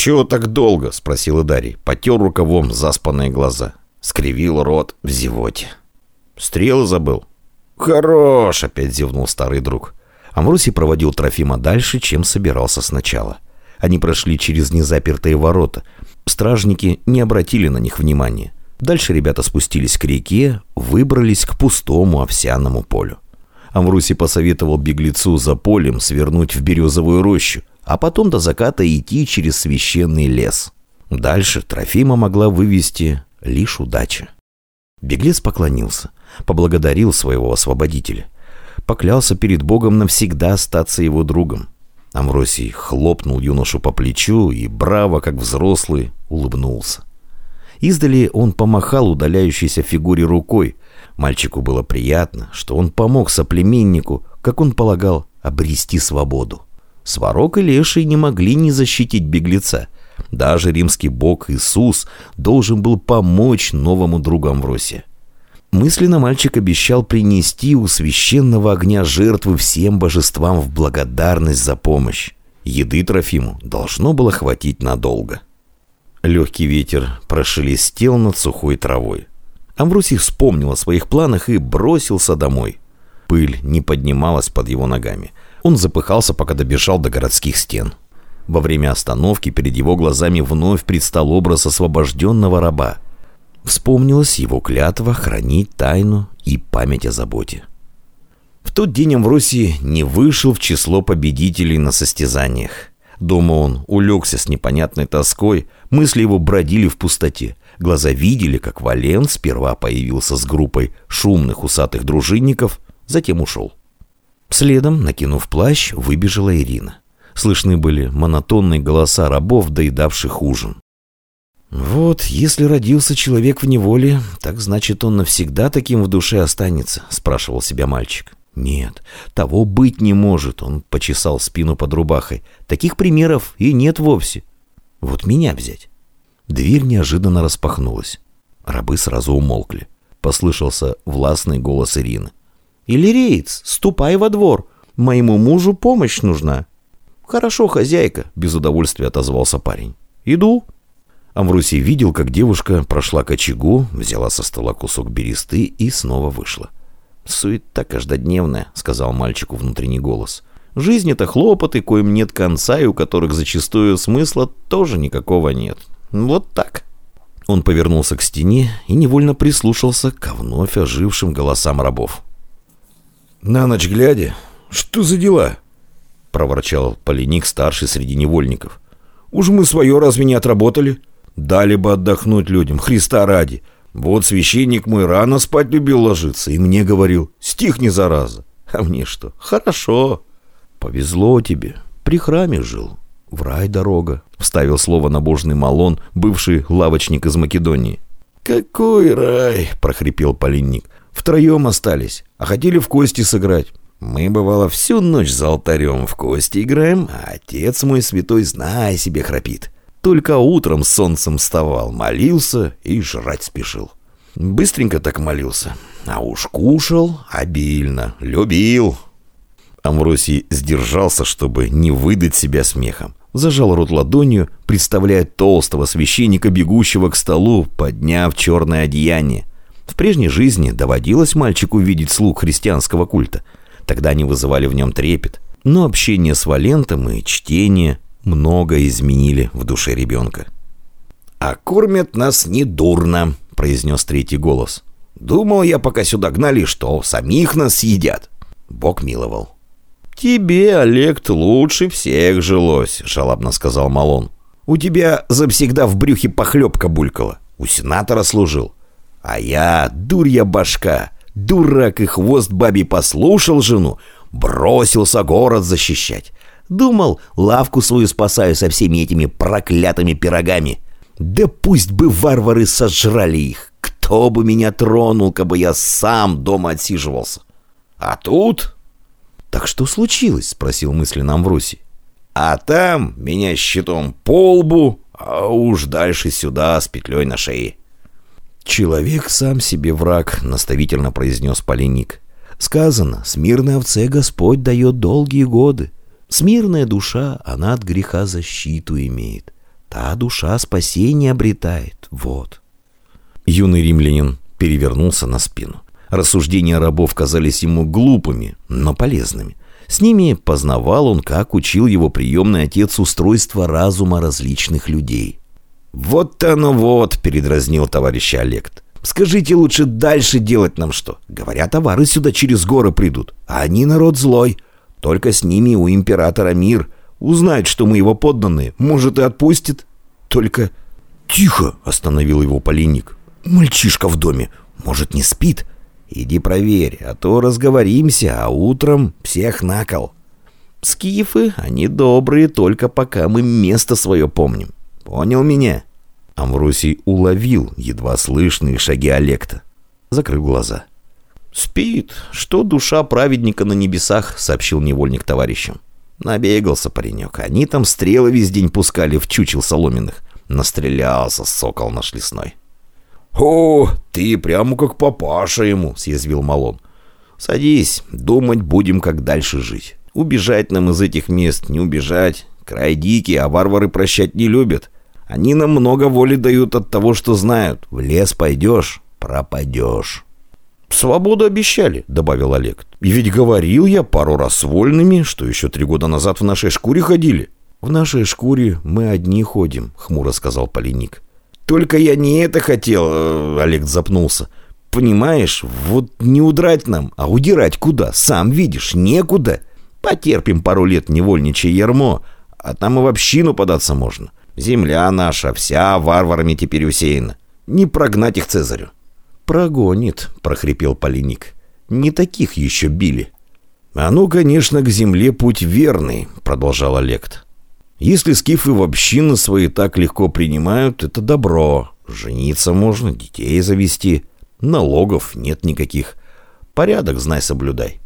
«Чего так долго?» — спросил Дарий. Потер рукавом заспанные глаза. Скривил рот в зевоте. «Стрелы забыл?» «Хорош!» — опять зевнул старый друг. Амвросий проводил Трофима дальше, чем собирался сначала. Они прошли через незапертые ворота. Стражники не обратили на них внимания. Дальше ребята спустились к реке, выбрались к пустому овсяному полю. Амврусий посоветовал беглецу за полем свернуть в березовую рощу, а потом до заката идти через священный лес. Дальше Трофима могла вывести лишь удача. Беглец поклонился, поблагодарил своего освободителя. Поклялся перед Богом навсегда остаться его другом. Амвросий хлопнул юношу по плечу и, браво, как взрослый, улыбнулся. Издали он помахал удаляющейся фигуре рукой. Мальчику было приятно, что он помог соплеменнику, как он полагал, обрести свободу. Сварог и Леший не могли не защитить беглеца. Даже римский бог Иисус должен был помочь новому другу Амвросия. Мысленно мальчик обещал принести у священного огня жертвы всем божествам в благодарность за помощь. Еды Трофиму должно было хватить надолго. Легкий ветер прошелестел над сухой травой. Амвросий вспомнил о своих планах и бросился домой. Пыль не поднималась под его ногами. Он запыхался, пока добежал до городских стен. Во время остановки перед его глазами вновь предстал образ освобожденного раба. Вспомнилась его клятва хранить тайну и память о заботе. В тот день Амвросий не вышел в число победителей на состязаниях. Дома он улегся с непонятной тоской, мысли его бродили в пустоте. Глаза видели, как Вален сперва появился с группой шумных усатых дружинников, затем ушел. Следом, накинув плащ, выбежала Ирина. Слышны были монотонные голоса рабов, доедавших ужин. «Вот, если родился человек в неволе, так значит, он навсегда таким в душе останется», — спрашивал себя мальчик. «Нет, того быть не может», — он почесал спину под рубахой. «Таких примеров и нет вовсе. Вот меня взять». Дверь неожиданно распахнулась. Рабы сразу умолкли. Послышался властный голос Ирины. «Иллиреец, ступай во двор. Моему мужу помощь нужна». «Хорошо, хозяйка», — без удовольствия отозвался парень. «Иду». Амвросий видел, как девушка прошла к очагу, взяла со стола кусок бересты и снова вышла. «Суета каждодневная», — сказал мальчику внутренний голос. «Жизнь — это хлопоты, коим нет конца и у которых зачастую смысла тоже никакого нет. Вот так». Он повернулся к стене и невольно прислушался к вновь ожившим голосам рабов. «На ночь глядя, что за дела?» — проворчал Полиник, старший среди невольников. «Уж мы свое разве не отработали? Дали бы отдохнуть людям, Христа ради. Вот священник мой рано спать любил ложиться и мне говорил, стихни, зараза. А мне что? Хорошо. Повезло тебе. При храме жил. В рай дорога. Вставил слово набожный Малон, бывший лавочник из Македонии. «Какой рай!» — прохрипел Полинник. «Втроем остались, а хотели в кости сыграть. Мы, бывало, всю ночь за алтарем в кости играем, а отец мой святой, знай себе, храпит. Только утром солнцем вставал, молился и жрать спешил. Быстренько так молился, а уж кушал обильно, любил. Амвросий сдержался, чтобы не выдать себя смехом. Зажал рот ладонью, представляя толстого священника, бегущего к столу, подняв черное одеяние. В прежней жизни доводилось мальчику видеть слуг христианского культа. Тогда они вызывали в нем трепет. Но общение с Валентом и чтение много изменили в душе ребенка. «А кормят нас недурно», — произнес третий голос. «Думал я, пока сюда гнали, что самих нас съедят». Бог миловал. «Тебе, Олег, лучше всех жилось», — жалобно сказал Малон. «У тебя завсегда в брюхе похлебка булькала. У сенатора служил. А я, дурья башка, дурак и хвост баби послушал жену, бросился город защищать. Думал, лавку свою спасаю со всеми этими проклятыми пирогами. Да пусть бы варвары сожрали их. Кто бы меня тронул, кабы я сам дома отсиживался. А тут... «Так что случилось?» — спросил мысленно Амвросий. «А там меня щитом по лбу, а уж дальше сюда с петлей на шее». «Человек сам себе враг», — наставительно произнес Полиник. «Сказано, смирной овце Господь дает долгие годы. Смирная душа, она от греха защиту имеет. та душа спасения обретает. Вот. Юный римлянин перевернулся на спину. Рассуждения рабов казались ему глупыми, но полезными. С ними познавал он, как учил его приемный отец устройство разума различных людей. «Вот оно вот», — передразнил товарищ Олег. «Скажите лучше дальше делать нам что? Говорят, товары сюда через горы придут, а они народ злой. Только с ними у императора мир. Узнает, что мы его подданные, может и отпустит. Только...» «Тихо!» — остановил его поленник. «Мальчишка в доме. Может, не спит?» «Иди проверь, а то разговоримся, а утром всех на кол». «Скифы, они добрые, только пока мы место свое помним. Понял меня?» Амвросий уловил едва слышные шаги Олекта. Закрыл глаза. «Спит. Что душа праведника на небесах?» — сообщил невольник товарищам. Набегался паренек. Они там стрелы весь день пускали в чучел соломенных. Настрелялся сокол наш лесной. «О, ты прямо как папаша ему», — съязвил Малон. «Садись, думать будем, как дальше жить. Убежать нам из этих мест, не убежать. Край дикий, а варвары прощать не любят. Они нам много воли дают от того, что знают. В лес пойдешь, пропадешь». «Свободу обещали», — добавил Олег. «И ведь говорил я пару раз с вольными, что еще три года назад в нашей шкуре ходили». «В нашей шкуре мы одни ходим», — хмуро сказал Полиник. «Только я не это хотел», Олег запнулся. «Понимаешь, вот не удрать нам, а удирать куда? Сам видишь, некуда. Потерпим пару лет невольничье ермо, а там и в общину податься можно. Земля наша вся варварами теперь усеяна. Не прогнать их Цезарю». «Прогонит», — прохрипел Полиник. «Не таких еще били». «А ну, конечно, к земле путь верный», — продолжал Олег. Если скифы в общины свои так легко принимают, это добро. Жениться можно, детей завести. Налогов нет никаких. Порядок, знай, соблюдай.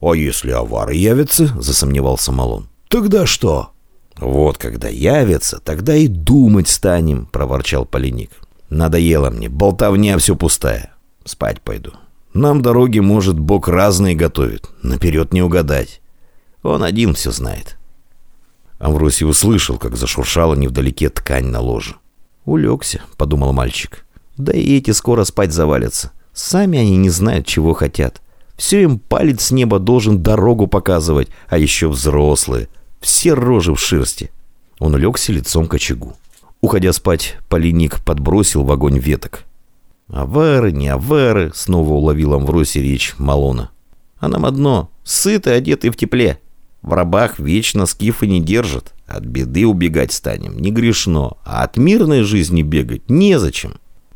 «А если авары явятся?» — засомневался Малон. «Тогда что?» «Вот когда явятся, тогда и думать станем», — проворчал Полиник. «Надоело мне, болтовня все пустая. Спать пойду. Нам дороги, может, Бог разные готовит. Наперед не угадать. Он один все знает». Амвросий услышал, как зашуршала невдалеке ткань на ложе. «Улегся», — подумал мальчик. «Да и эти скоро спать завалятся. Сами они не знают, чего хотят. Все им палец с неба должен дорогу показывать, а еще взрослые. Все рожи в шерсти». Он легся лицом к очагу. Уходя спать, Полиник подбросил в огонь веток. «Авары, не авары», — снова уловил Амвросий речь Малона. «А нам одно — сыты, одеты в тепле». В рабах вечно скифы не держат. От беды убегать станем, не грешно. А от мирной жизни бегать незачем.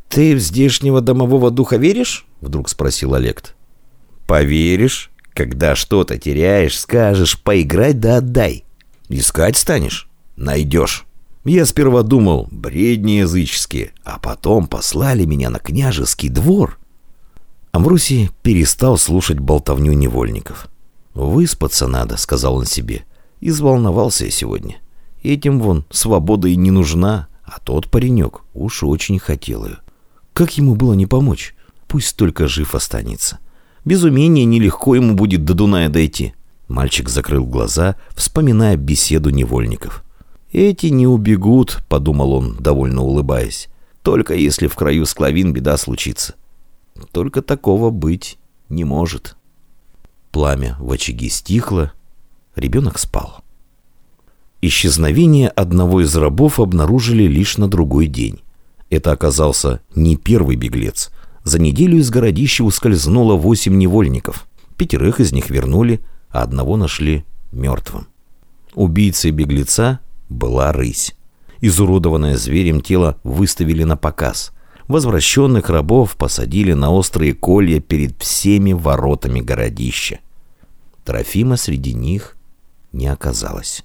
«Ты в здешнего домового духа веришь?» Вдруг спросил Олег. «Поверишь? Когда что-то теряешь, скажешь «поиграть да отдай». Искать станешь? Найдешь. Я сперва думал, бредни языческие, а потом послали меня на княжеский двор». Амвросий перестал слушать болтовню невольников. «Выспаться надо», — сказал он себе. «Изволновался я сегодня. Этим вон свобода и не нужна, а тот паренек уж очень хотел ее. Как ему было не помочь? Пусть только жив останется. Без умения нелегко ему будет до Дуная дойти». Мальчик закрыл глаза, вспоминая беседу невольников. «Эти не убегут», — подумал он, довольно улыбаясь. «Только если в краю склавин беда случится. Только такого быть не может». Пламя в очаге стихло, ребенок спал. Исчезновение одного из рабов обнаружили лишь на другой день. Это оказался не первый беглец. За неделю из городища ускользнуло восемь невольников. Пятерых из них вернули, а одного нашли мертвым. Убийцей беглеца была рысь. Изуродованное зверем тело выставили на показ. Возвращенных рабов посадили на острые колья перед всеми воротами городища. Трофима среди них не оказалось.